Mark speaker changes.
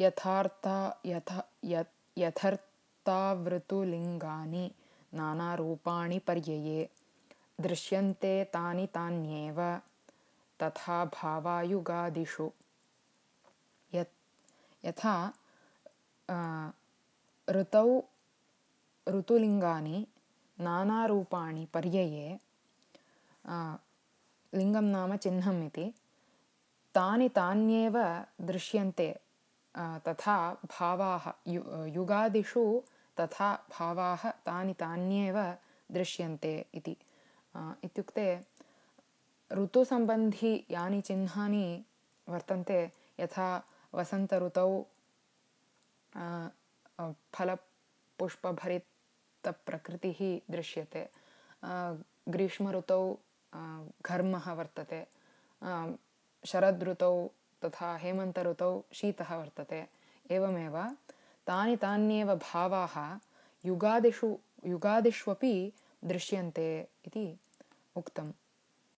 Speaker 1: यथार्था यथ यथर्थावृतुलिङ्गानि नानारूपाणि पर्यये। दृश्यन्ते तानि तान्येव तथा भावायुगादिषु। यत् यथा ऋतौ ऋतुलिङ्गानि नानारूपाणि पर्यये लिङ्गं नाम चिह्नम् इति तानि तान्येव दृश्यन्ते तथा भावाः यु युगादिषु तथा भावाः तानि तान्येव दृश्यन्ते इति। इत्युक्ते ऋतुसम्बन्धि यानि चिह्नानि वर्तन्ते यथा वसन्तऋतौ फलपुष्पभरितप्रकृतिः दृश्यते। ग्रीष्मऋतौ घर्मः वर्तते। शरदृतौ तथा हेमन्तऋतौ शीतः वर्तते। एवमेव तानि तान्येव भावाः युगादिषु युगादिष्वपि दृश्यन्ते इति उक्तम्